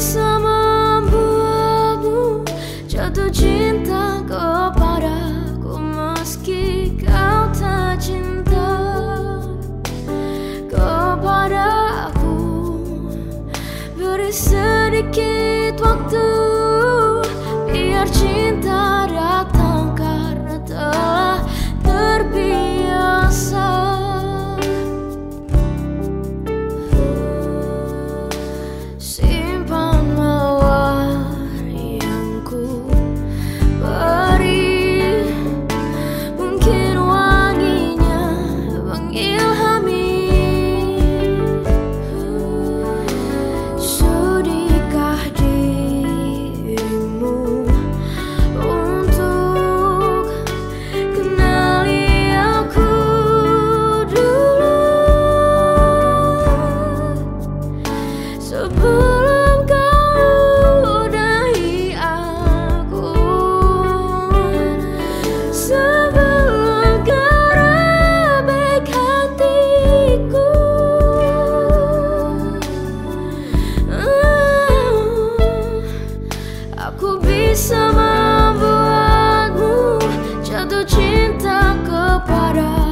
Samambuabu Jodo de out of